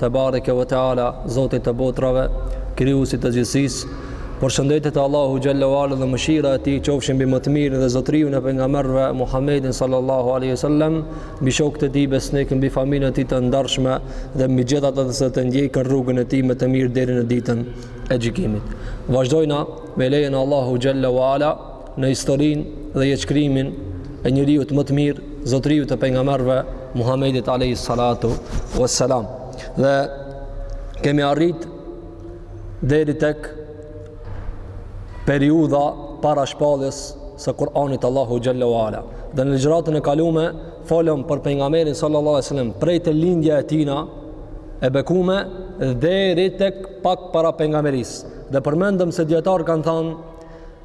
Te bareke ve teala, Zotit të botrave, Krijuesit të gjithësisë, përshëndetjet e Allahu xhallahu ala dhe mëshira e tij qofshin mbi më të mirin dhe zotriun e pejgamberëve Muhammedin sallallahu alaihi wasallam, mbi shokët e tij besnik, mbi familjen e tij të ndershme dhe mbi gjithë ata që ndjekin rrugën e tij me të mirë deri në ditën e gjykimit. Vazhdojna me lejen e Allahu xhallahu ala në historinë dhe jetëshkrimin e njeriut më të mirë, zotriut të pejgamberëve Muhamedit alayhi salatu wassalam. Dhe kemi arrit deri tek periudha para shpalljes së Kur'anit të Allahut xhalla wala. Dhe në ligjratën e kalume folëm për pejgamberin sallallahu alaihi wasallam prej te lindja e tina e bekume deri tek pak para pejgamberisë. Dhe përmendëm se dijetarët kanë thanë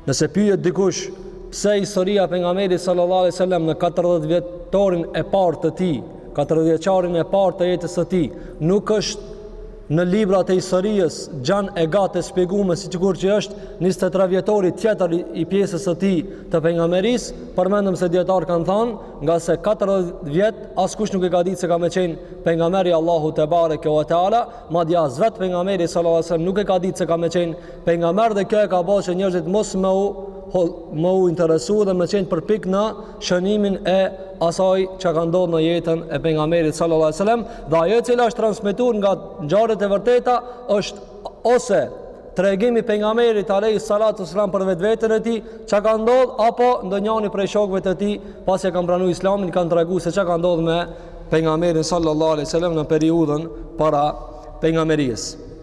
Nëse pyet dikush pse historia e pejgamberit sallallahu alajhi wasallam në 40 vjetorin e parë të tij, 40 vjeçarin e parë të jetës së tij, nuk është në librat e historisë gjan e gatë e shpjegume sikur që është 23 vjetori tjetër i pjesës së tij të pejgamberisë, përmendëm se dijetarët kanë thanë, ngase 40 vjet askush nuk e ka ditë se ka me qenë pejgamber i Allahut te bareke ve teala, madje as vetë pejgamberi sallallahu alajhi wasallam nuk e ka ditë se ka me qenë Pejgamber dhe kjo e ka ba që njerëzit mos me u interesu dhe me qenë përpiktë në shënimin e asaj ça ka ndodhë në jetën e pengamerit sallallahu alai sallam dhe ajo e cila është transmetu nga ngjarjet e vërteta është ose tregim i pengamerit alai sallatu sallam për vetveten e tij ça ka ndodhë apo ndonjani prej shokëve të tij pasi e kanë pranu islamin kanë tregu se ça ka ndodhë me pengamerin sallallahu alai sallam në periudhën para pengamerisë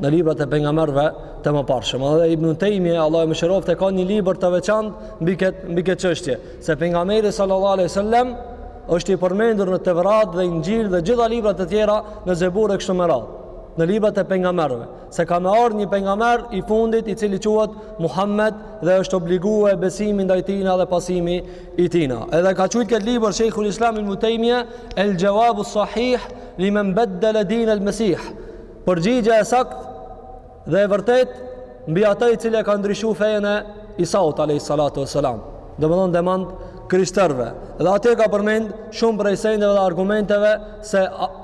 në librat e pejgamberëve të mëparshëm. Edhe Ibn Taymija, Allahu e mëshiroftë, e ka një libër të veçantë mbi këtë çështje, se pejgamberi sallallahu alaihi wasallam është i përmendur në Tevrat dhe Injil dhe gjitha librat e tjera në Zebur e kështu me radhë. Në librat e pejgamberëve, se ka me ardh një pejgamber i fundit i cili quhet Muhammed dhe është obliguar besimi ndaj tina dhe pasimi i tina. Edhe e ka qujt këtë libër Sheikhul Islam Ibn Taymija, El Jawab As-Sahih liman baddala din al-Masih Përgjigja e saktë dhe e vërtetë mbi atë i cili e ka ndryshu fejën e Isaut alayhi salatu wasalam. Domethënë demant krishterëve. Dhe atje ka përmend shumë prej sendeve dhe argumenteve se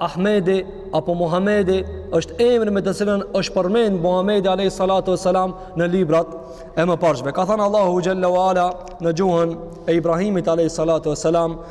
Ahmedi apo Muhamedi është emri me të cilin është përmend Muhamedi alayhi salatu wasalam në librat e mëparshme. Ka thanë Allahu xhallahu ala në gjuhën e Ibrahimit alayhi salatu wasalam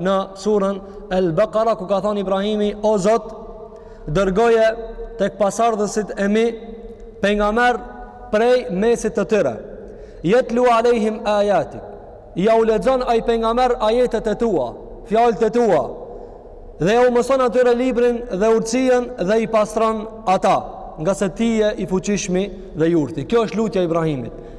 në surën El Bekara ku ka thonë Ibrahimi o Zot dërgoje tek pasardhësit e mi pejgamber prej mesit të tyre jetlu alejhim ajatik ja u lexon ai pejgamber ajetet e tua fjalët e tua dhe ja u mëson atyre librin dhe urtësinë dhe i pastron ata ngase ti je i fuqishmi dhe i urti kjo është lutja e Ibrahimit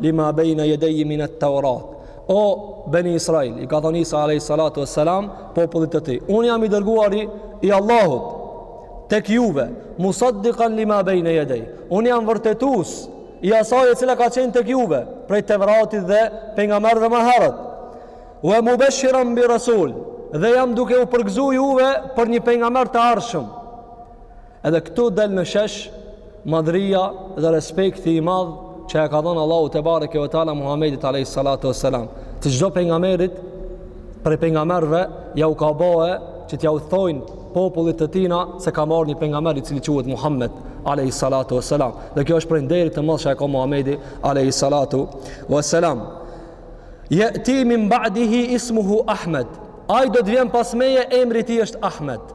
Lima bejna jedejji minet teurat. O, Beni Israel, i ka thonë Isa alejhi salatu ue selam, popullit të tij. Unë jam i dërguari i Allahut, tek juve, musaddikan lima bejna jedejji. Unë jam vërtetus, i asaj e cila ka qenë tek juve, prej Tevratit dhe pengamerve më herët. Ue mubeshiran bi rasul, dhe jam duke u përgzu juve për një pengamer të ardhshëm. Edhe këtu del në shesh madhria dhe respekti i madh që e ka dhënë Allahu tebareke ve teala Muhamedit alayhi salatu vesselam. Të çdo pejgamberit prej pejgamberve ja u ka bo që t'ja u thojnë popullit të tina se ka m'ardh një pejgamber i cili quhet Muhammed alayhi salatu vesselam. Dhe kjo është prej nderit të madh që e ka Muhamedi alayhi salatu vesselam. Jeti min ba'dihi ismuhu Ahmed. Ai do të vjen pas meje emri i tij është Ahmed.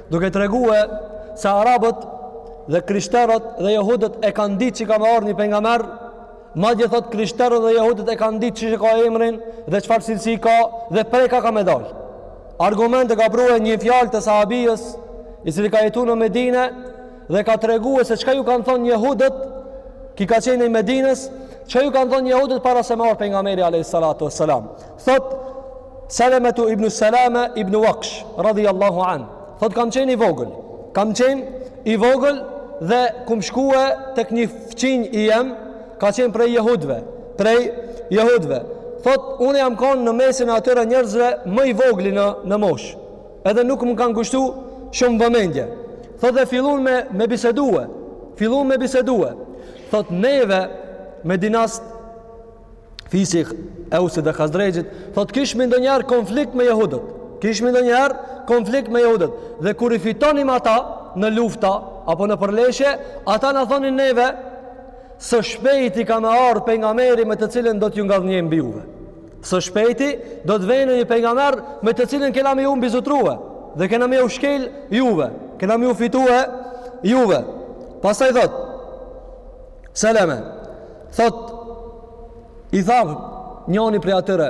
Duke tregue se Arabët dhe krishterët dhe jehudët e kanë ditë që ka me ardh një pengamer, madje thotë krishterët dhe jehudët e kanë ditë qysh e ka emrin dhe çfarë cilësi ka dhe prej ka ka me dalë. Argument e ka prue një fjalë të sahabijës, i cili ka jetu në Medine dhe ka tregue se çka ju kanë thonë jehudët, ki ka qenë i Medinës, çka ju kanë thonë jehudët para se me ardh pengameri a.s. Thot Selemetu ibn Selame ibn Waksh, radhi Allahu an, thot kam qenë i vogël, kam qenë i vogël dhe kum shkue tek një fqinj i jem, ka qenë prej jehudve, prej jehudve, thot unë jam konë në mesin e atyre njerëzve më i vogli në, në mosh, edhe nuk më kanë kushtu shumë vëmendje. Thot dhe fillun me, me bisedue, fillun me bisedue, thot neve medinast Fisi i Eusit dhe Hazrexhit, thot kishmi ndonjëherë konflikt me jehudët. Kishmi ndonjëherë konflikt me jehudët. Dhe kur i fitonim ata në lufta, apo në përleshje, ata na thonin neve, së shpejti ka me ardhë pengameri me të cilin do t'ju ngadhënjejm mbi juve. Së shpejti do të vjen një pengamer me të cilin kena me ju mbizotrue. Dhe kena me ju shkel juve. Kena me ju fitue juve. Pastaj thot, Seleme, Thot, i tha njani prej atyre,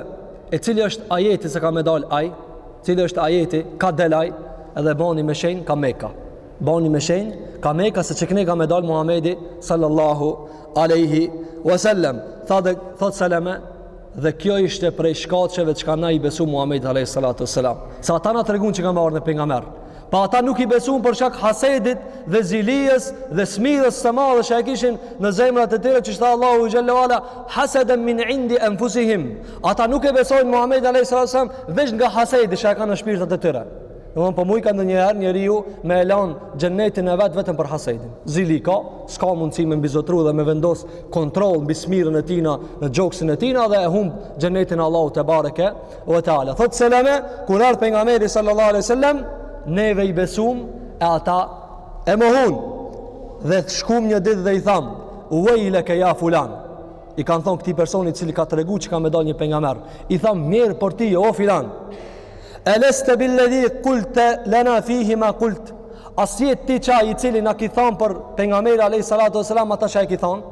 e cili është ajeti se ka me dalë aj, cili është ajeti, ka del aj, edhe bani me shenjë ka Meka. Bani me shenjë ka Meka se që këne ka me dalë Muhamedi sallallahu aleyhi wasallam. Thot, thot Seleme, dhe kjo ishte prej shkaqeve çka na i besum Muhamedit aleyhi sallatu sallam. Se ata na tregun që ka me ardhë ni pejgamber. Po ata nuk i besuan për shkak hasedit dhe zilisë dhe smirës së madhe që e kishin në zemrat e tyre, siç tha Allahu xhallahu ala, hasadan min indi anfusihim. Ata nuk e besojnë Muhamedin alayhis salam veç nga hasedi që e kanë në shpirtat e tyre. Domthon po mujka ndonjëherë njeriu me e lan xhennetin e vet vetëm për hasedin. Zili ka, s'ka mundësi me mbizotëru dhe me vendos kontroll mbi smirën e tina në gjoksin e tina dhe e humb xhennetin e Allahut tebareke Ve teala, thotë Seleme, kur ardh pejgamberi sallallahu alai sallam, neve i besum e ata e mohun. Dhe shkum një ditë dhe i thamë, uejleke ja fulan. I kanë thonë këti personi cili ka tregu që ka me dalë një pejgamber. I thamë, mjerë për ty, o filan. E leste billedhi kulte lena fihi ma kult. A s'je ti qaj i cili na ki thanë për pejgamberin alai sallatu sallam, ata që e ki thanë.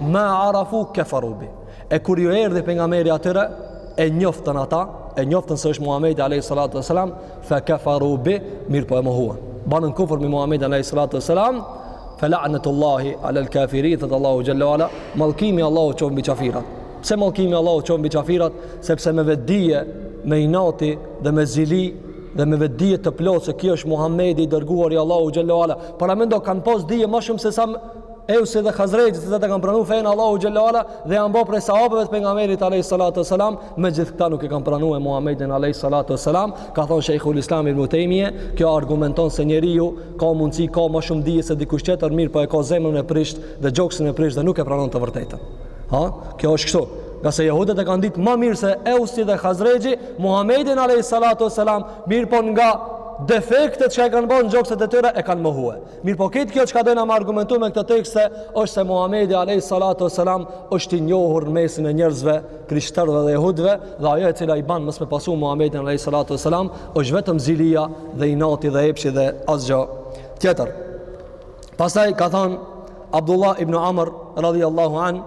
Ma arafu kefaru bi. E kur ju erdhi pejgamberi atyre, e njoftën ata, e njoftën se është Muhamedi alayhi salatu wasalam, fa kefaru bi, mirëpo e mohuan. Banën kufër me Muhamedin alayhi salatu wasalam, fa la'natullahi ala al-kafirin, tha Allahu jalla wala, mallkimi i Allahut qoftë mbi qafirat. Pse mallkimi i Allahut qoftë mbi qafirat? Sepse me vetdije, me inati dhe me zili dhe me vetëdije të plotë se ky është Muhamedi i dërguar i Allahut xhallahu ala. Paramendo kanë pas dije ma shumë sesa Eusi dhe Khazrejji, të cilët e kanë pranu fenë e Allahut Gjellala dhe janë bo prej sahabëve të pejgamberit Alej Salatu Selam, megjithkëta nuk e kanë pranue Muhammedin Alej Salatu Selam, ka thonë Shejkhul Islam ibnu Tejmije, kjo argumenton se njeriu ka mundësi, ka ma shumë dije se dikush tjetër, mirëpo e ka zemrën e prisht dhe gjoksin e prisht dhe nuk e pranon të vërtetën. Ha? Kjo është kështu. Ngase jehudët e kanë ditë ma mirë se Eusi dhe Khazrejji, Muhammedin Alej Salatu Selam, mirëpo nga defektet që e kanë bart në gjokset e tyre, e kanë mohue. Mirëpo krejt kjo çka dojna me argumentu me këto tekste, është se Muhamedi Alej Salatu Selam është i njohur në mesin e njerëzve, krishterve dhe jehudve, dhe ajo e cila i banë mos me pasu Muhamedin Alej Salatu Selam, është vetëm zilia dhe inati dhe epshi dhe asgjo tjetër. Pastaj ka thonë Abdullah ibn Amr, radhi Allahu anë,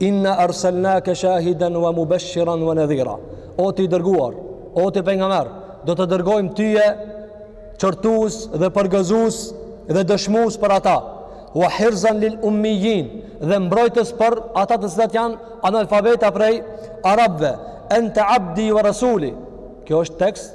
Inna arsalnaka shahidan wa mubashiran wa nadhira. O ti i dërguar, o ti pejgamber, do të dërgojmë tyje qortus dhe përgëzus dhe dëshmus për ata. Wa hirzan lil ummiyin dhe mbrojtës për ata të cilët janë analfabeta prej arabëve. Anta abdi wa rasuli. Kjo është tekst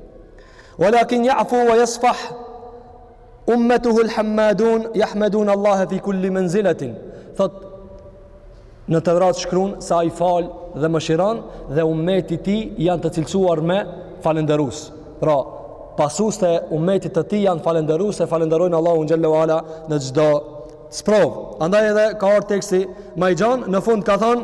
Walakin ya'fu wa yasfah ummatuhu al-hammadun yahmadun Allah fi kulli manzilatin. Thot në Tevrat shkrun se ai fal dhe mëshiron dhe ummeti i tij janë të cilësuar me falënderues. Pra, pasuesit e ummetit të tij janë falënderues e falënderojnë Allahun xhelle ue ala në çdo sprov. Andaj edhe ka ardh teksti ma i gjan në fund ka thon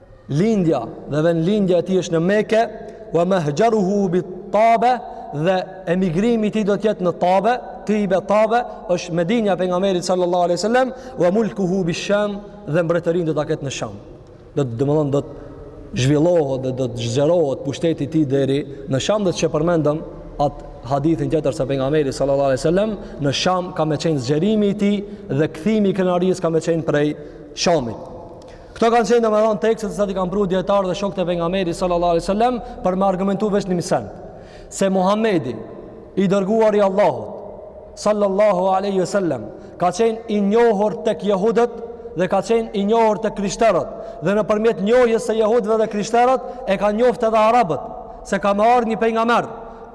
Lindja dhe vendlindja e tij është në Mekë, wa mahjaruhu bi Tabe dhe emigrimi i tij do të jetë në Tabe, Tibe Tabe është Medinja e pejgamberit sallallahu alaihi wasallam, wa mulkuhu bi Sham dhe mbretërinë do ta ketë në Sham. Domethon do të zhvillohet dhe do të zgjerohet pushteti i tij deri në Sham dhe që e përmendëm at hadithin tjetër se pejgamberi sallallahu alaihi wasallam në Sham ka me qenë zgjerimi i tij dhe kthimi i krenarisë ka me qenë prej Shamit. Këto kanë qenë domethënë tekste të cilat i kanë pru dijetarët dhe shokët e pejgamberit sallallahu alaihi wasallam për me argumentu veç ni sen. Se Muhamedi i dërguar i Allahut sallallahu alaihi wasallam ka qenë i njohur tek jahudët dhe ka qenë i njohur tek krishterët dhe nëpërmjet njohjes së jahudëve dhe krishterët e kanë njoftë edhe arabët se ka me ardh një pejgamber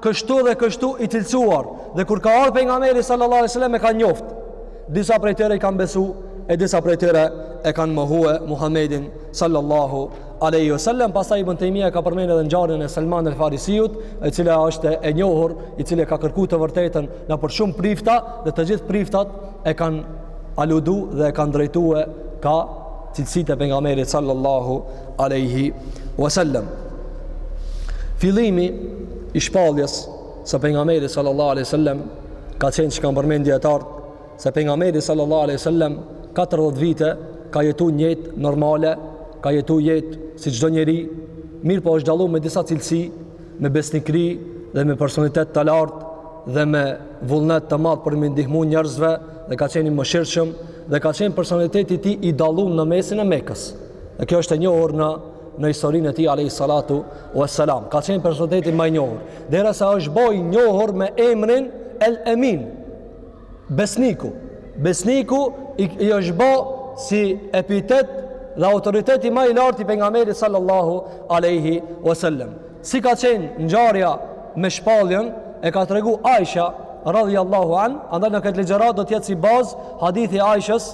kështu dhe kështu i cilësuar dhe kur ka ardh pejgamberi sallallahu alaihi wasallam e kanë njoftë Disa prej tyre i kanë besu e disa prej tyre e kanë mohue Muhammedin sallallahu alaihi wasallam. Pastaj Ibn Taymija e ka përmend edhe ngjarjen e Selman el-Farisiut, e cila është e njohur, i cili e ka kërku të vërtetën nëpër shumë prifta dhe të gjithë priftat e kanë aludu dhe e kanë drejtue ka cilësitë e pejgamberit sallallahu alaihi wasallam. Fillimi i shpalljes se pejgamberi sallallahu alaihi wasallam ka qenë që kanë përmend dijetarët se pejgamberi sallallahu alaihi wasallam 40 vite ka jetu një jetë normale, ka jetu jetë si çdo njeri, mirëpo është dallu me disa cilësi, me besnikëri dhe me personalitet të lartë dhe me vullnet të madh për me i ndihmu njerëzve dhe ka qenë i mëshirshëm dhe ka qenë personaliteti i tij i dallum në mesin e Mekës. Dhe kjo është e njohur në në historinë e tij alayhi salatu wassalam. Ka qenë personaliteti ma i njohur. Derisa është bo i njohur me emrin El Emin. Besniku. Besniku i, i është bo si epitet dhe autoriteti ma i lartë i pejgamberit sallallahu alaihi wasallam. Si ka qenë ngjarja me shpalljen e ka tregu Aisha radhiyallahu an, andaj në këtë ligjëratë do të jetë si bazë hadithi i Aishës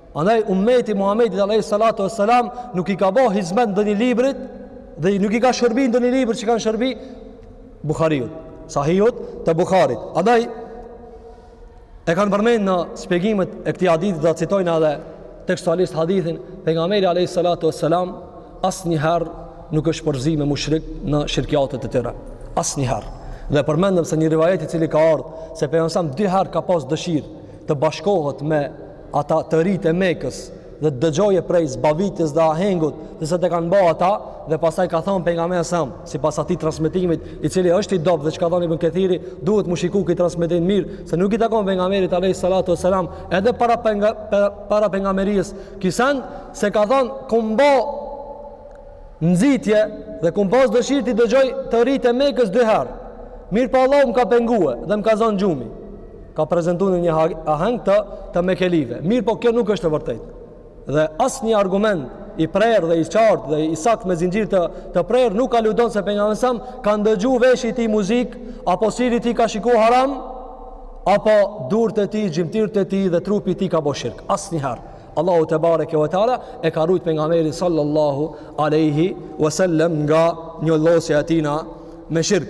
Andaj ummeti Muhamedit alejhi salatu wassalam nuk i ka bë hizmet ndonjë librit dhe nuk i ka shërbi ndonjë libri qe si kanë shërbi Buhariut, Sahihut të Buharit. Andaj e kanë përmend në shpjegimet e këtij hadithi dhe e citojnë edhe tekstualisht hadithin pejgamberi alayhi salatu wassalam asnjëherë nuk është përzi me mushrik në shirkiatet e tyre. Asnjëherë. Dhe përmendëm se një rivajat i cili ka ardhë se pejgamberi dy herë ka pas dëshirë të bashkohet me ata të rinjtë e mekës dhe të dëgjojë prej zbavitjes dhe ahengut se çka kanë bo ata dhe pastaj ka thonë pejgamberi a.s. sipas atij transmetimit i cili është i dobët dhe çka ka thonë Ibn Kethiri duhet me u shiku ky transmetim mirë se nuk i takon pejgamberit alejhi salatu wassalam edhe para pejga, pe, para pejgamberisë ky send se ka thonë kam bo nxitje dhe kam pas dëshirë t'i dëgjoj të rinjtë e mekës dy herë mirëpo Allahu më ka pengue dhe më ka zonë gjumi ka prezentu në një aheng të të mekelive. Mirëpo kjo nuk është e vërtetë. Dhe asnjë argument i prerë dhe i qartë dhe i saktë me zinxhir të të prerë nuk aludon se pejgamberi a.s. ka ndëgju veshi i tij muzikë apo syri i tij ka shiku haram apo durët e tij, gjymtyrët e tij dhe trupi i tij ka bo shirk. Asnjëherë. Allahu tebareke ve teala e ka ruejt pejgamberin sallallahu alaihi wasallam nga njollosja e tijna me shirk.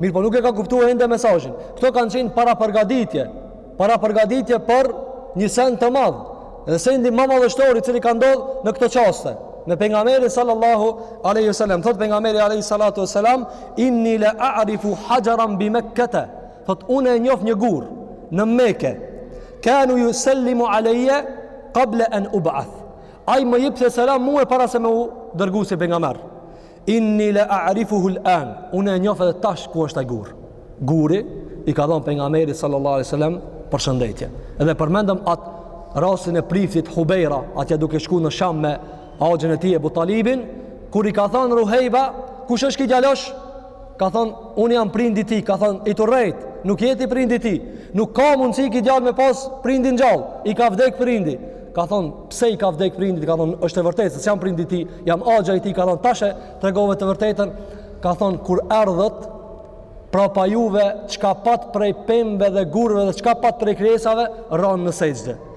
Mirëpo nuk e ka kuptu ende mesazhin. Këto kanë qenë parapërgatitje, parapërgatitje për një send të madh. Dhe sendi më madhështor i cili ka ndodh në këto çaste. Me pejgamberin sallallahu alaihi wasallam, thotë pejgamberi alaihi salatu wasalam, inni la a'rifu hajaran bi Makkata. Thotë unë e njoh një gur në Mekë. Kana yusallimu alayya qabla an ub'ath. Ai më jipte selam mua para se me u dërgu si pejgamber. Inni la a'rifuhu al-an. Unë e njoh edhe tash ku është ai gur. Guri i ka dhënë pejgamberit sallallahu alaihi wasallam përshëndetje. Edhe përmendëm at rastin e priftit Hubeira, atje duke shku në Sham me axhën e tij Ebu Talibin, kur i ka thënë Ruhejba, kush është ky djalosh? Ka thonë, unë jam prindi i tij, ka thonë, je tu rrejt, nuk je ti prindi i tij, nuk ka mundësi ky djalë me pas prindin gjallë, i ka vdek prindi. Ka thonë, pse i ka vdek prindi, ka thonë, është e vërtetë, se s'jam prindi i tij, jam axha i tij, ka thonë, tash e tregove të vërtetën, ka thonë, kur erdhët, prapa juve, çka pat prej pemve dhe gurve dhe çka pat prej krijesave, ranë në sexhde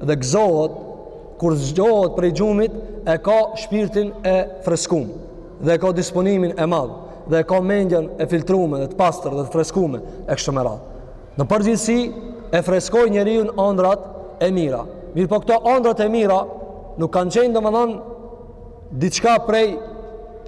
dhe gëzohet kur zgjohet prej gjumit e ka shpirtin e freskum dhe e ka disponimin e madh dhe e ka mendjen e filtrume dhe të pastër dhe të freskume e kështu me radhë. Në përgjithësi e freskojnë njeriun ëndrat e mira. Mirëpo këto ëndrat e mira nuk kanë qenë domethënë diçka prej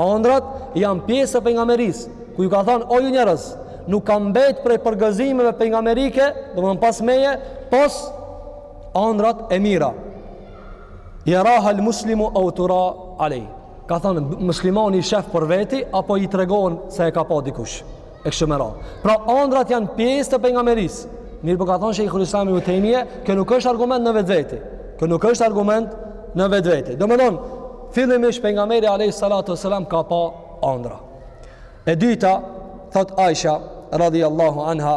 Andrrat janë pjesë e pejgamberisë, ku ju ka thanë o ju njerëz, nuk ka mbet prej përgëzimeve pejgamberike, domethënë pas meje, pos andrrat e mira. Jerahal muslimu eu tura alej. Ka thanë muslimani i shef për veti apo i tregon se e ka pa dikush. E kështu me radhë. Pra ëndrrat janë pjesë të pejgamberisë. Mirëpo ka thonë Sheikhul Islam Ibn Taymije, kjo nuk është argument në vetvete. Kjo nuk është argument në vetvete. Domthon, fillimisht pejgamberi alayhi salatu wasalam ka pa ëndrra. E dyta, thotë Aisha radhiyallahu anha,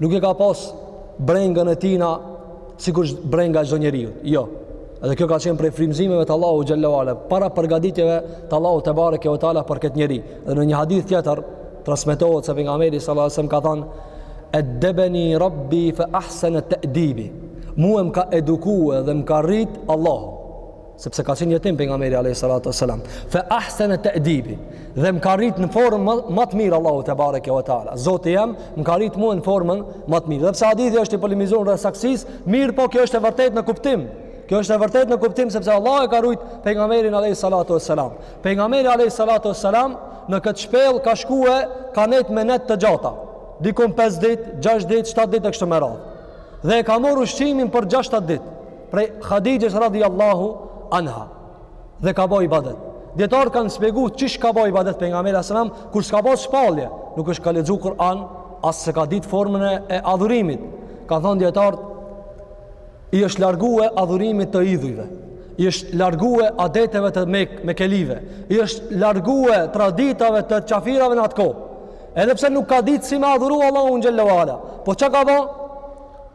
Nuk e ka pas brengën e tina sikur brenga e çdo njeriut. Jo. Edhe kjo ka qenë prej frymëzimeve të Allahu xhelle ve ala, parapërgaditjeve të Allahu tebareke ve teala për këtë njeri. Dhe në një hadith tjetër, transmitohet se pejgamberi sallallahu alejhi ve selem ka thanë, eddebeni rabbi fe ahsene te'dibi, mue më ka edukue dhe më ka rrit Allahu. sepse ka qenë jetim pejgamberi alayhi salatu wasalam fa ahsana ta'dibi dhe më ka rrit në formën më të mirë Allahu tebareke ve teala zoti jem më ka rrit mue në formën ma të mirë dhe pse hadithi është i polemizuar rreth saktësisë mirëpo kjo është e vërtetë në kuptim kjo është e vërtetë në kuptim sepse Allahu e ka rujt pejgamberin alayhi salatu wasalam pejgamberi alayhi salatu wasalam në këtë shpellë ka shkue ka nejt me net të gjata dikun 5 ditë 6 ditë 7 ditë kështu me radhë dhe e ka marrë ushqimin për 6 7 ditë prej Hadixhes radiallahu anha dhe ka bo ibadet dijetarët kanë shpjegu qysh ka bo ibadet pejgamberi alejhi selam kur s'ka pas shpallje nuk është ka lexu Kur'an as se ka ditë formën e adhurimit kanë thonë dijetarët i është largue adhurimit të idhujve i është largue adeteve të mekelive i është largue traditave të qafirave në atë kohë edhe pse nuk ka ditë si me adhuru Allahun xhelle ve ala po çka ka bo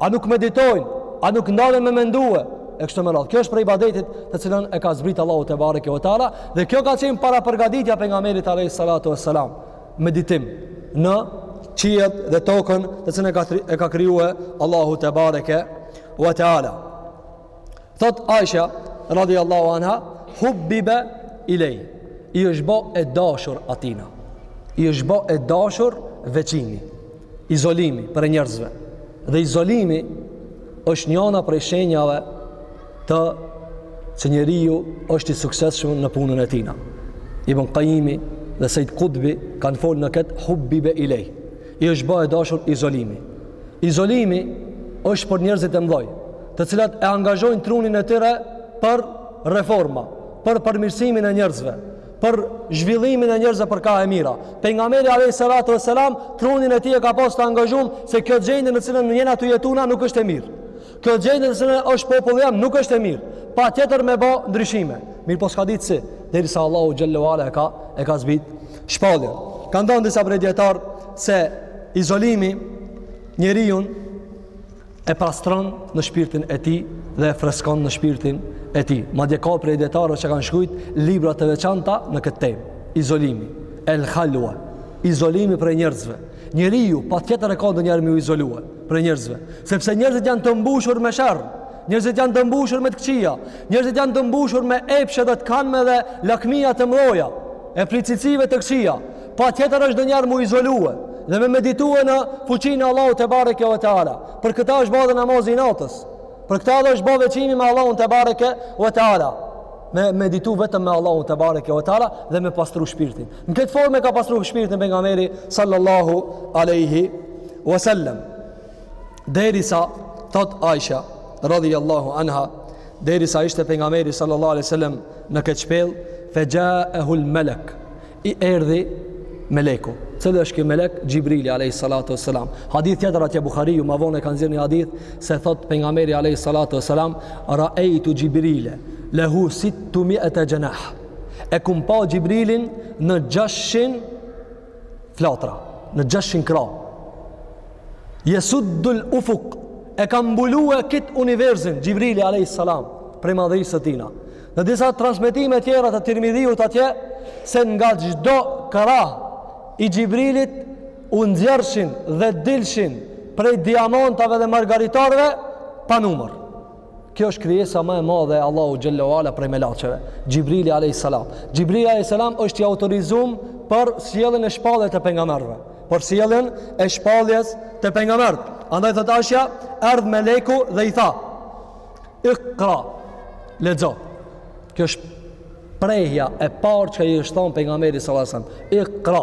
A nuk meditojnë, a nuk ndalen me mendue, e kështu me radhë. Kjo është prej ibadetit të cilën e ka zbrit Allahu tebareke ve teala dhe kjo ka qenë parapërgaditja e pejgamberit alayhis salatu vesselam. Meditim në qiell dhe tokën të cilën e ka krijue Allahu tebareke ve teala. Thotë Aisha radhiyallahu anha hubbiba ilay. I është bo e dashur atina. I është bo e dashur veçimi. Izolimi prej njerëzve. Dhe izolimi është njana prej shenjave të se njeriu është i suksesshëm në punën e tina. Ibn Qayimi dhe Said Qutbi kanë fol në këtë hubbibe ilej. I është bo e dashur izolimi. Izolimi është për njerëzit e mdhoj, të cilat e angazhojnë trunin e tyre për reforma, për përmirësimin e njerëzve, për zhvillimin e njerëzve për ka e mira. Pejgamberi alayhi salatu vesselam trunin e tij e ka pas të angazhum se kjo gjendje në cilën ne jena tu jetu na nuk është e mirë. Kjo gjendje në cilën është populli jem nuk është e mirë. Patjetër me bo ndryshime. Mirëpo s'ka ditë si, derisa Allahu xhelle ue ala e ka e ka zbrit shpalljen. Kanë thonë disa prej dijetarëve se izolimi njeriun e pastron në shpirtin e tij dhe e freskon në shpirtin e tij. Madje ka prej dijetarëve që kanë shkrujt libra të veçanta në këtë temë. Izolimi, el khalwa, izolimi prej njerëzve. Njeriu patjetër e ka ndonjëherë me u izolue prej njerëzve, sepse njerëzit janë të mbushur me sherr. Njerëzit janë të mbushur me të këqija. Njerëzit janë të mbushur me epshe dhe të kanë me dhe lakmia të mdhaja e prej cilësive të këqija. Patjetër është ndonjëherë m'u izolue dhe me meditue në fuqinë e Allahut tebareke ve teala. Për këta është ba dhe namazi i natës. Për këta dhe është ba veçimi me Allahun tebareke ve teala. Me meditu vetëm me Allahun tebareke ve teala dhe me pastru shpirtin. Në këtë formë e ka pastru shpirtin pejgamberi sallallahu aleyhi wasallam. Derisa thot Aisha radhiyallahu anha, derisa ishte pejgamberi sallallahu alaihi wasallam në këtë shpellë, fe ja'ahu al-malak. I erdhi meleku. Cili është ky melek? Xhibrili alayhi salatu wasalam. Hadith tjetër atje Buhariu ma vonë ka nxjerrë një hadith se thot pejgamberi alayhi salatu wasalam ra'aytu Xhibrile lahu 600 janah. E kum pa Xhibrilin në 600 flatra në 600 krah jesuddul ufuk e ka mbulue kit universin Xhibrili a.s. prej madhërisë së tina në disa transmitime tjera të Tirmidhiut atje se nga çdo krah i Xhibrilit u nxjerrshin dhe dilshin prej diamantave dhe margaritarve pa numër Kjo është krijesa ma e madhe e Allahut xhelle ue ala prej melaqeve. Xhibrili alayhis salam. Xhibrili alayhis salam është i autorizum për sjelljen e shpalljes të pejgamberëve. Për sjelljen e shpalljes te pejgamberët. Andaj thot Aisha, erdh meleku dhe i tha: "Iqra." Lexo. Kjo është shprehja e parë që i është thonë pejgamberit sallallahu alajhi wasallam. Iqra.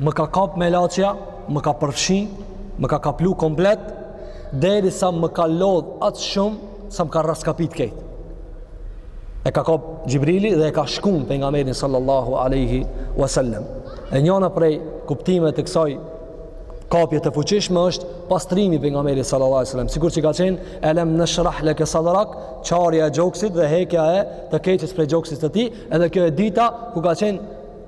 Më ka kap melaqja, më ka përfshi, më ka kaplu komplet, derisa më ka lodh aq shumë, sa më ka raskapit kejt. E ka kap Xhibrili dhe e ka shkun pejgamberin sallallahu aleyhi wasallam. E njana prej kuptime të kësaj kapje të fuqishme është pastrimi i pejgamberit sallallahu alaihi wasallam sikur që ka qenë elem neshrah leke sadrak qarja e gjoksit dhe hekja e të keqës prej gjoksit të tij edhe kjo e dyta ku ka qenë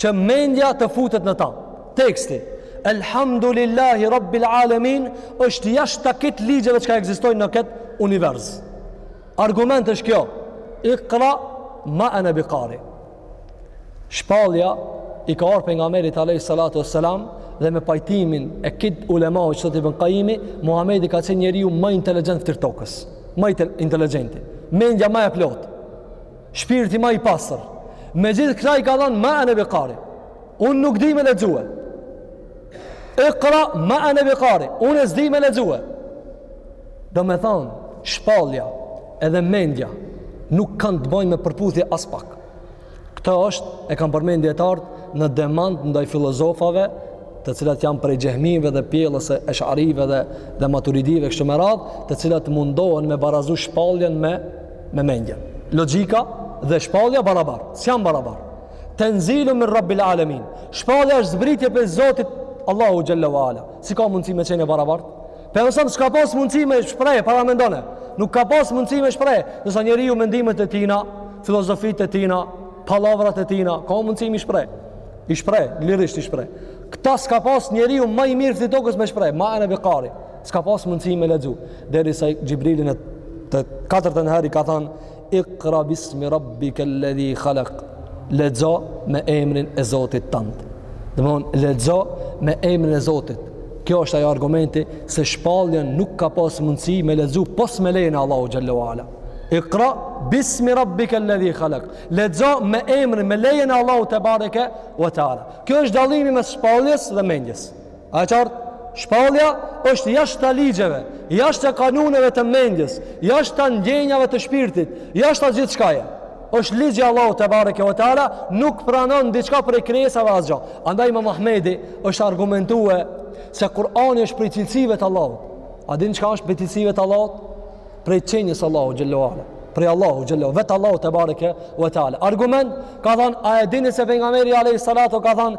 që mendja të futet në ta. Teksti Elhamdulillahi Rabbil Alamin është jashta krejt ligjeve çka ekzistojnë në këtë univers. Argument është kjo, ikra ma ena bikari. Shpallja i ka ardh Pejgamberit alejhi salatu ue selam dhe me pajtimin e krejt ulemave, siç thotë Ibn Kajimi, Muhamedi ka qenë njeriu ma inteligjent n'ftyrë të tokës, ma inteligjenti, mendja ma e plotë. Shpirti ma i pasër. Me gjithë këta i ka thanë ma ena bikari. Unë nuk di me lexue. Ikra, ma ena bikari. Unë s'di me lexue. Domethanë, shpallja edhe mendja nuk kanë të bojnë me përputhje aspak. Këta është, e kanë përmend dijetarët në demant ndaj filozofave të cilat janë prej xhehmive dhe pjellës e esharive dhe, dhe maturidive kështu me radhë, të cilat mundohen me barazu shpalljen me me mendje. Logjika dhe shpallja barabar, s'janë barabar. Tenzilun min Rabbil Alemin. Shpallja është zbritje prej Zotit Allahu xhelle ve ala. Si ka mundësi me qene barabar? Pejgamberi s'ka pas mundësi me shpreh, paramendone. Nuk ka pas mundësi me shpreh. Ndërsa njeriu mendimet e tina, filozofit e tina, pallavrat e tina, ka mundësi m'i shpreh. I shpreh, lirisht i shpreh. Këta s'ka pas njeriu ma i mirë n'ftyrë tokës me shpreh, ma ena bikari. S'ka pas mundësi me lexu, derisa Xhibrili në të katërtën herë i ka thënë Iqra bismi rabbika alladhi khalaq. Lexo me emrin e Zotit tënd. Domthon lexo me emrin e Zotit. Kjo është ajo argumenti se shpalljen nuk ka pas mundësi me lexu pos me lejen e Allahut xhelle ue ala. Iqra bismi rabbika alladhi khalaq. Lexo me emrin me lejen e Allahut tebareke ue teala. Kjo është dallimi mes shpalljes dhe mendjes. A e qartë? Shpallja është jashta ligjeve, jashta kanuneve të mendjes, jashta ndjenjave të shpirtit, jashta gjithçkaje. Është ligji i Allahut tebareke ue teala, nuk pranon diçka prej krijesave asgjo. Andaj imam Ahmedi është argumentue se Kur'ani është prej cilësive të Allahut. A dini çka është prej cilësive të Allahut? Prej qenies Allahut xhelle ue ala prej Allahu xhallahu vet Allahu tebareke we taala argument ka thon a e dini se pejgamberi alayhi salatu ka thon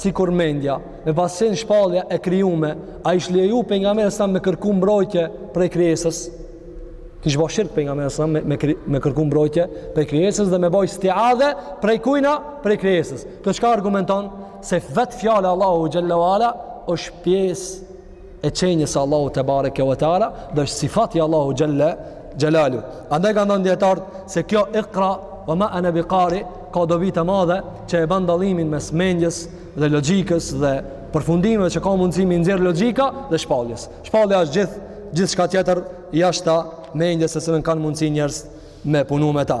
Sikur mendja, me pas qenë shpallja e krijume, a ish leju Pejgamberi me kërku mbrojtje prej krijesës? Kish bo shirk Pejgamberi me, me, me kërku mbrojtje prej krijesës dhe me bo istiadhe prej kujna prej krijesës. Kjo çka argumenton? Se vetë fjala e Allahut xhelle ue ala është pjesë e qenies së Allahut tebareke ve teala dhe është sifat i Allahut xhelle xhelaluhu andaj kanë thënë dijetarët se kjo ikra wa ma ana biqari ka dobi të madhe që e bën dallimin mes mendjes dhe logjikës dhe përfundimeve që ka mundësi m'i nxjerr logjika dhe shpalljes shpallja është gjithë gjithçka tjetër jashta mendjes se cilën kanë mundësi njerëz me punu me ta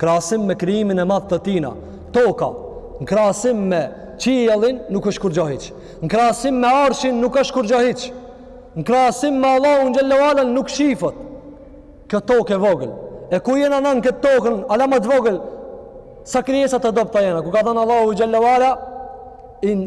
krahasim me krijimin e madh të tina, toka, në krahasim me qiellin nuk është kurrgja hiç. Në krahasim me arshin nuk është kurrgja hiç. Në krahasim me Allahun xhelle ve ala nuk shifot. Kjo tokë e vogël. E ku jena na në këtë tokën, ala më të vogël. Sa krijesa të dobta jena, ku ka thanë Allahu xhelle ve ala in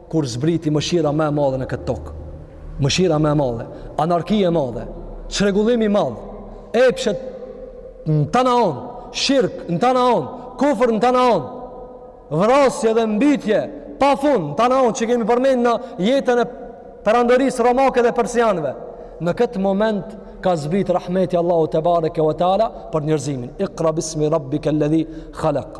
kur zbriti mëshira më e madhe në këtë tokë. Mëshira më e madhe, anarki e madhe, çrregullim i madh, epshet në tana anë, shirk në tana anë, kufër në tana anë, vrasje dhe mbytje pa fund në tana anë që kemi përmend në jetën e perandorisë romake dhe persianëve. Në këtë moment ka zbrit rahmeti Allahu tebareke ve teala për njerëzimin. Iqra bismi rabbikal ladhi khalaq.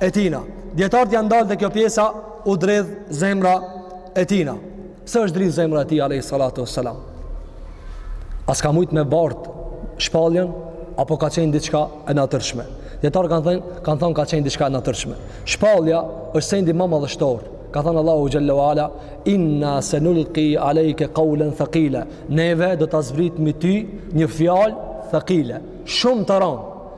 e tina. Dijetarët janë ndalë te kjo pjesa u dridh zemra e tina. Pse është dridh zemra e tij, alejhi salatu ve selam. A s'ka mujtë me bartë shpalljen, apo ka qenë diçka e natyrshme. Dijetarë kanë thënë, kanë thënë ka qenë diçka e natyrshme. Shpallja është sendi ma madhështor. Ka thënë Allahu xhelle ve ala, inna senulki alejke kaulen thëkile. Neve do ta zbritmi ty një fjalë thëkile. Shumë të ranë.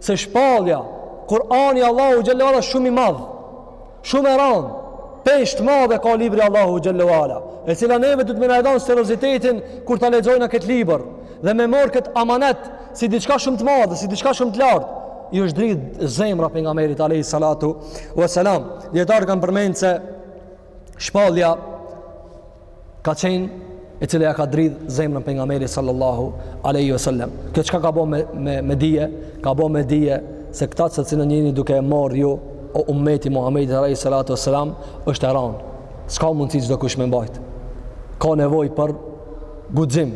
Se shpallja, Kur'ani Allahu xhelle ve ala shumë i madh, shumë e ranë, peshë të madhe ka libri Allahu xhelle ve ala, e cila neve duhet me na e dhanë seriozitetin kur ta lexojna këtë libër, dhe me morë këtë amanet si diçka shumë të madhe, si diçka shumë të lartë, i është dridhë zemra pejgamberit, alejhi salatu ve selam. Dijetarë kanë përmend se Shpallja ka qenë e cila ja ka dridh zemrën pejgamberit sallallahu aleyhi ve sellem. Kjo çka ka bo me, me, me dije? Ka bo me dije se këta të cilën jeni duke e marrë ju o ummeti i Muhammedit aleyhi sallatu sallam është e ranë. S'ka mundësi çdokush me mbajtë. Ka nevoj për guxim,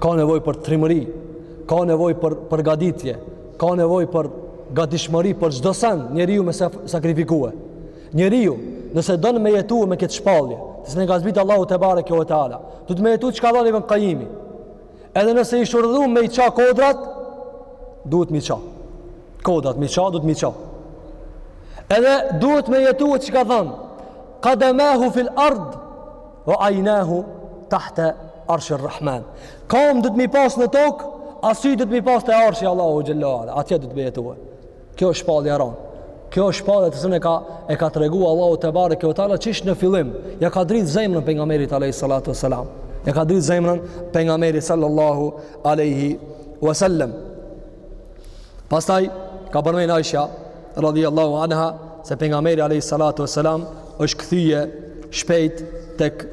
ka nevoj për trimëri, ka nevoj për përgaditje, ka nevoj për gadishmëri për çdo sen njeriu me sakrifikue. Njeriu, nëse don me jetu me këtë shpallje, të cilën e ka zbrit Allahu tebareke ve teala, duhet me jetu ç'ka thanë Ibn Qayimi. Edhe nëse ish urdhnu me i ça kodrat, duhet mi ça. Kodrat mi ça, duhet mi ça. Edhe duhet me jetu ç'ka thanë. Qadamahu fil ard wa aynahu tahta arshir rahman. Kom duhet m'i pas në tok, a sy duhet m'i pas te arshi Allahu xhelle ve ala. Atje duhet me jetu. Kjo është shpallja e ranë. Kjo është shpallja të cilën e ka e ka treguar Allahu tebareke ve teala qysh në fillim. Ja ka dridh zemrën pejgamberit alayhi salatu wasalam. Ja ka dridh zemrën pejgamberit sallallahu alaihi wasallam. Pastaj ka përmend Aisha radhiyallahu anha se pejgamberi alayhi salatu wasalam është kthye shpejt tek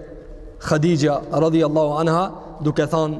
Khadija radhiyallahu anha duke thënë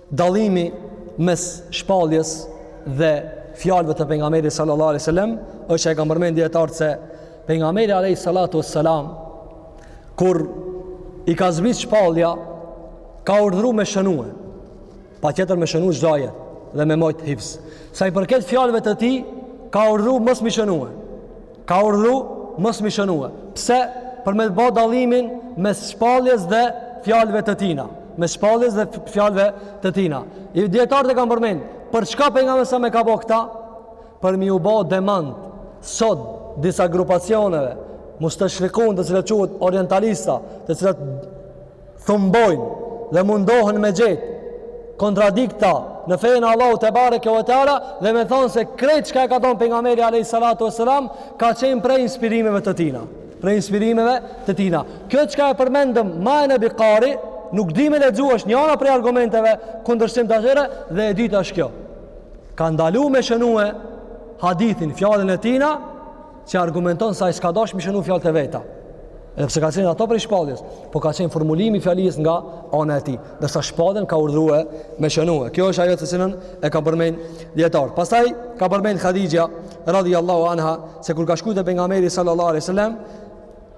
Dallimi mes shpalljes dhe fjalëve të pejgamberit sallallahu alaihi wasallam është që e kanë përmend dijetarët se pejgamberi alaihi salatu wassalam kur i ka zbrit shpallja ka urdhru me shënue patjetër me shënue çdo ajet dhe me mojt hifz sa i përket fjalëve të tij ka urdhru mos mi shënue Ka urdhru mos mi shënue. Pse? Për me bo dallimin mes shpalljes dhe fjalëve të tina. Mes shpalljes dhe fjalëve të tina. Dijetarët e kanë përmend, për çka pejgamberi alaihi salam e ka bo këta? Për mi u bo demant, sot, disa grupacioneve, musteshrikun të cilët quhen orientalista, të cilët thumbojnë dhe mundohen me gjetë kontradikta në fenë e Allahut tebareke ue teala dhe me thonë se krejt çka e ka thonë pejgamberi alaihi salatu wassalam ka qenë prej inspirimeve të tina prej inspirimeve të tina kjo çka e përmendëm ma ene bikari nuk di me lexu është njana prej argumenteve kundërshim të atyre dhe e dyta është kjo ka ndalu me shënue hadithin fjalën e tina që argumenton se ai s'ka dasht mi shënu fjalët e veta. Edhe pse kanë qenë ato prej shpalljes, po ka qenë formulimi i fjalës nga ana e tij, ndërsa shpalljen ka urdhrue me shënu. Kjo është ajo të cilën e kanë përmend dijetarët. Pastaj ka përmend Hadixha radhiyallahu anha se kur ka shku te pejgamberi sallallahu alaihi wasallam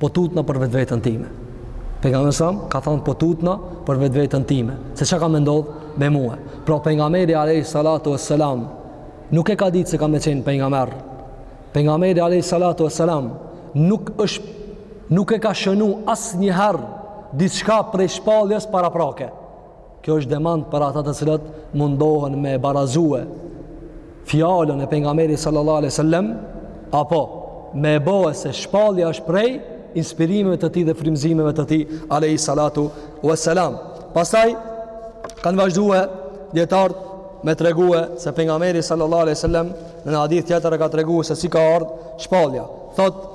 Po tutna për vetveten time. Pejgamberi alayhi salam ka thanë po tutna për vetveten time, se çka ka me ndodh me mua. Pra pejgamberi alayhi salatu wassalam nuk e ka ditë se ka me qenë pejgamber. Pejgamberi alayhi salatu wassalam nuk është nuk e ka shënu asnjëherë diçka prej shpalljes paraprake. Kjo është demant për ata të cilët mundohen me e barazue fjalën e pejgamberit sallallahu alaihi wasallam apo me e bo se shpallja është prej inspirimeve të tij dhe frymëzimeve të tij alaihi salatu wasalam. Pastaj kanë vazhdue dijetarët me tregue se pejgamberi sallallahu alaihi wasallam në hadith tjetër e ka tregu se si ka ardh shpallja. Thotë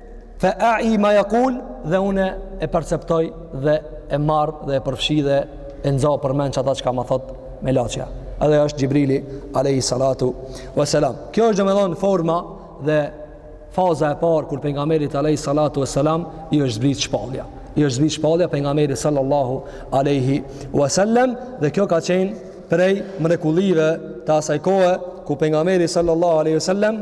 Fe a'i ma jakul dhe unë e perceptoj dhe e marr dhe e përfshi dhe e nxa përmendsh ata çka ma thotë melaqja. Edhe është Xhibrili, alaihi salatu ve selam. Kjo është domethonë forma dhe faza e parë kur pejgamberit alaihi salatu ve selam i është zbrit shpallja. I është zbrit shpallja pejgamberit sallallahu alaihi ve selam dhe kjo ka qenë prej mrekullive të asaj kohe ku pejgamberi sallallahu alaihi ve selam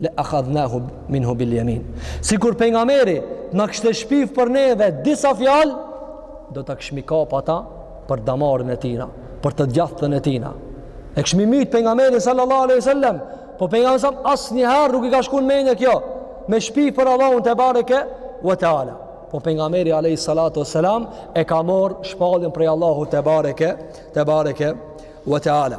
Le akhadhna minhu bil yamin. Sikur pejgamberi na kishte shpifë për neve disa fjalë, do ta kishmi kap ata për damarën e tina, për të gjathtën e tina. E kishmi myt pejgamberin sallallahu alaihi wasallam, po pejgamberi s.a. asnjëherë nuk i ka shku n'menje kjo, me shpif për Allahun tebareke we teala. Po pejgamberi alaihi salatu wasalam e ka morr shpalljen prej Allahut tebareke tebareke we teala.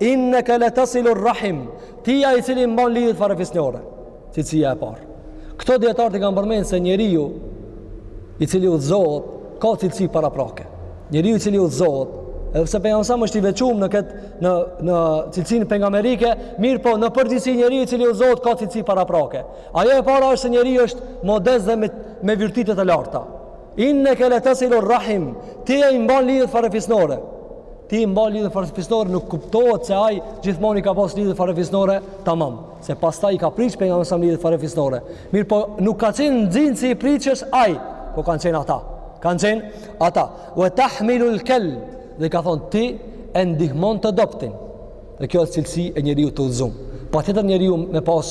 Inneke le tesilur rahim, ti a i cili mban lidhjet farefisnore, cilësia e parë. Këto dijetarët i kanë përmen se njeriu, i cili udhëzohet, ka cilësi paraprake. Njeriu i cili udhëzohet, edhe pse pejgamberi s.a. është i veçum në këtë, në, në cilësinë pejgamberike, mirëpo në përgjithsi njeriu i cili udhëzohet, ka cilësi paraprake. Ajo e para është se njeriu është modest dhe me, me virtyte të larta. Inneke le tesilu rrahim, ti i mban lidhjet farefisnore. Ti i mban lidhjet farefisnore, nuk kuptohet se aj gjithmonë i ka pas lidhjet farefisnore, tamam. Se pastaj i ka prish pejgamberi s.a. lidhjet farefisnore. Mirëpo nuk ka qenë nxitsi i prishjes aj, po kanë qenë ata. Kanë qenë ata. Ve tahmilu l'kel, dhe i ka thonë ti e ndihmon të dobtin. Dhe kjo është cilësi e njeriut të udhëzum. Patjetër njeriu me pas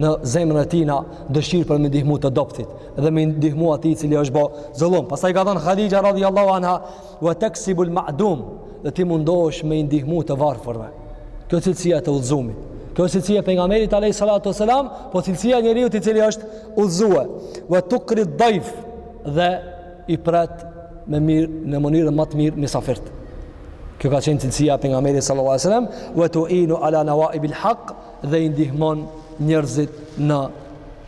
në zemrën e tina dëshirë për me ndihmu të dobtit dhe me i ndihmu atij i cili është bo zullum. Pastaj ka thonë Hatixhja radijallahu anha ve teksibul ma'dum dhe ti mundohesh me i ndihmu të varfërve. Kjo cilësia e të udhëzumit. Kjo është cilësia e pejgamberit alejhi salatu ve selam, po cilësia e njeriut i cili është udhëzue. Ve tukri dhajf dhe i pret me mirë në mënyrën ma të mirë mysafirët. Kjo ka qenë cilësia e pejgamberit sallallahu alajhi wasallam, "Wa tu'inu ala nawaibil haqq" dhe i ndihmon njerëzit në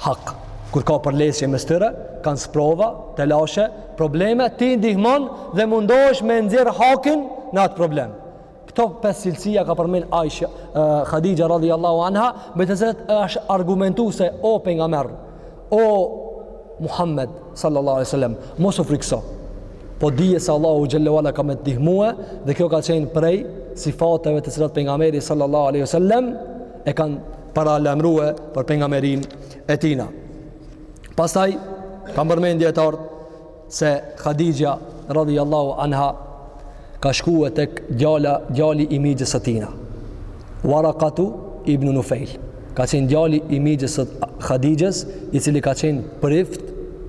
hak. Kur ka përleshje mes tyre, kanë sprova, telashe, probleme, ti i ndihmon dhe mundohesh me nxjerr hakin në atë problem. Këto pesë cilësi i ka përmen Aisha, Hatixhja radhiallahu anha, me të cilat është argumentu se o pejgamber, o Muhammed sallallahu alaihi sallam, mos u frikso. Po dije se Allahu xhelle ve ala ka me të ndihmue dhe kjo ka qenë prej sifateve të cilat pejgamberin sallallahu alaihi sallam e kanë paralajmërue për pejgamberinë e tina. Pastaj, kanë përmen dijetarët, se Hatixhja radhiyallahu anha ka shkue tek djala djali i mixhës së tina Waraqatu ibn Nufail ka qenë djali i mixhës së Hatixhes i cili ka qenë prift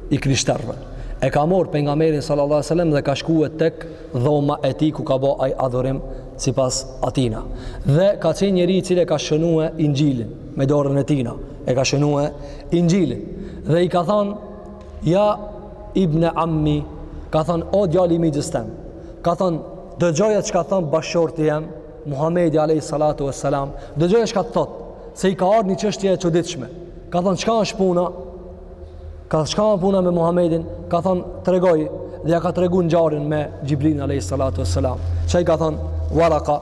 i krishterëve e ka morr pejgamberin sallallahu alaihi wasallam dhe ka shkue tek dhoma e tij ku ka bo ai adhurim sipas atina dhe ka qenë njeri i cili e ka shënue Inxhilin me dorën e tina e ka shënue Inxhilin dhe i ka thonë Ja ibne ammi, ka thënë, o djali i mixhës tem, ka thënë, dëgjoja çka thënë bashkëshorti jem, Muhamedi alayhi salatu wassalam, dëgjoja çka thot, se i ka ardhur një çështje e çuditshme. Ka thon çka është puna? Ka çka është puna me Muhamedin? Ka thon tregoj dhe ja ka treguar ngjarjen me Xhibrilin alayhi salatu wassalam. Ça i ka thon Waraka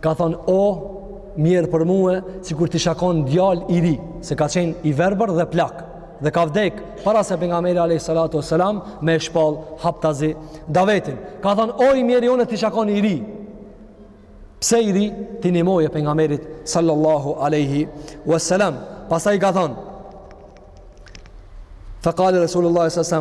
Ka thonë, o, mjerë për mue, sikur t'isha kon djalë i ri, se ka qenë i verbër dhe plak, dhe ka vdek, para se pejgamberi a.s. me e shpall haptazi davetin. Ka thonë, o, i mjeri unë t'isha kon i ri, pse i ri, t'i nimoj pejgamberit sallallahu aleyhi wasalam. Pastaj ka thonë, Fa kale Resulullah a.s.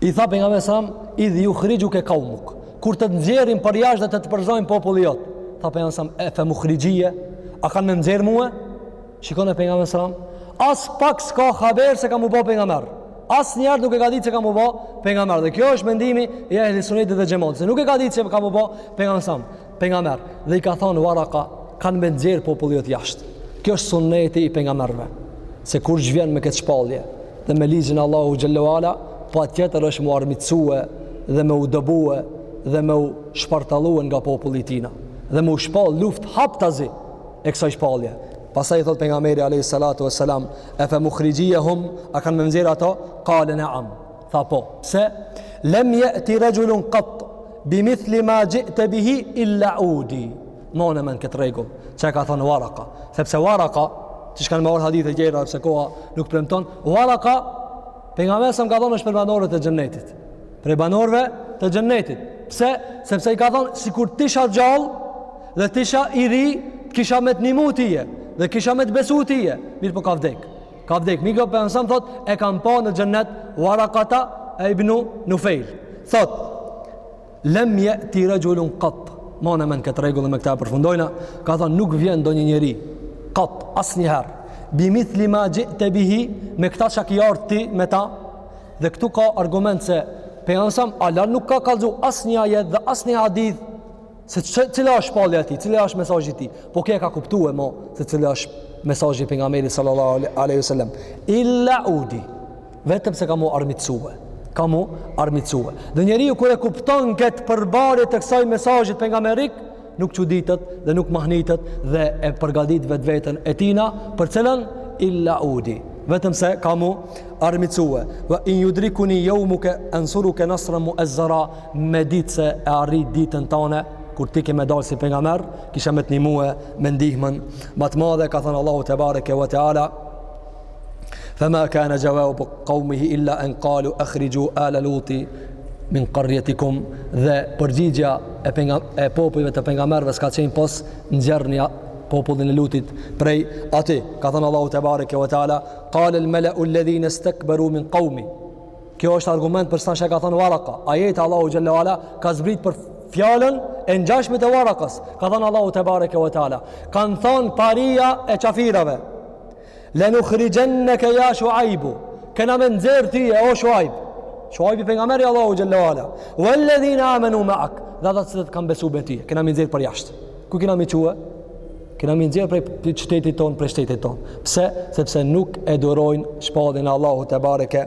I tha pejgamberit a.s. Idh jukhrijuke kaumuk Kur të të nxjerrin përjashtë dhe të të përzojnë populli jot Tha pejgamberi a.s. E fe mukhrijie A kanë me nxjerr mue Shikone pejgamberin a.s. Aspak s'ka haber se ka mu bo pejgamber Asnjëherë nuk e ka ditë se ka mu bo Pejgamber Dhe kjo është mendimi i ehli sunetit dhe xhematit Se nuk e ka ditë se ka mu bo Pejgamber a.s. Pejgamber, dhe i ka thonë varaka, kanë me t'nxjerr populli yt jashtë. Kjo është sunneti i pejgamberëve, se kur që vjen me këtë shpallje, dhe me ligjin e Allahut Xhelle we ala, patjetër është mu armitsue dhe me u dëbue dhe me u shpartallue nga populli tina. Dhe me u shpall luftë haptazi e kësaj shpallje. Pasaj i thotë pejgamberi a.s. E fe mukhrijie hum, a kanë me m'nxjerr ato, kale neam. Tha po, pse? Lem jeti rexhulun kat, bimithli ma xhite bihi illa udi. Mone men këtë rregull, që e ka thonë waraka. Sepse waraka, siç kanë me ardh hadithe tjera, se koha nuk premton, waraka, pejgamberi a.s. ka thonë është prej banorëve të xhennetit. Prej banorëve të xhennetit. Pse? Sepse i ka thonë, sikur t'isha gjallë, dhe t'isha i ri, kisha me të nimu tije, dhe kisha me të besu tije, mirëpo ka vdekë. Ka vdek, mirëpo pejgamberi a.s., thot, e kam pa në xhennet, Warakate ibnu Neufel. Thot, lem jeti rexhulun kat, mane men këtë rregull me këta e përfundojna, ka thonë, nuk vjen ndonjë njeri, kat, asnjëherë, bimithli ma xhite bihi, me këta që ki ardh ti, me ta, dhe këtu ka argument se, pejgamberi a.s., hala nuk ka kalzu asnjë ajet dhe asnjë hadith, Se cila është shpallja e tij, cila është mesazhi i tij? Po ky e ka kuptuar më se cila është mesazhi i pejgamberit sallallahu alaihi wasallam? Illa udi. Vetëm se ka mu armitsue. Ka mu armitsue. Dhe njeriu kur e kupton këtë përballje të kësaj mesazhit pejgamberik, nuk çuditet dhe nuk mahnitet dhe e përgatit vetveten e tina për cilën illa udi vetëm se ka mu armitsue ve in judrikuni jeumuke ensuruke nasran muezzera me ditë se e arrit ditën tane kur ti ke me dalë si pengamer kisha me të nimue me ndihmën ma të madhe ka thënë Allahu tebareke ve teala fe ma kane xhevabe kaumihi illa en kalu ekhrixhu ale lutin min karjetikum dhe përgjigja e, penga, e popujve të pengamerve s'ka qenë pos nxjerrnia popullin e lutit prej aty ka thënë Allahu tebareke ve teala kalel meleu ledhine stekberu min kaumi Kjo është argument për atë që ka thënë Waraka. Ajete Allahu xhallahu ala ka zbrit për fjalën e ngjashme të Warakës. Ka thënë Allahu tebareke ve teala. Kan thon paria e qafirave. La nukhrijannaka ya shuaib. Kena me nxjerr tye o shuaib. Shuaibi pejgamber i Allahut xhallahu ala. Wal ladhina amanu ma'ak. Dhe ata që kanë besuar me ty, kena m'i nxjerr për jashtë. Ku kena m'i çue? Kena m'i nxjerr prej qytetit ton, prej shtetit ton. Pse? Sepse nuk e durojnë shpalljen e Allahut tebareke